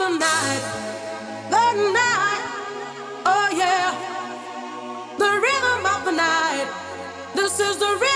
the night, the night, oh yeah. The rhythm of the night, this is the rhythm.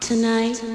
tonight.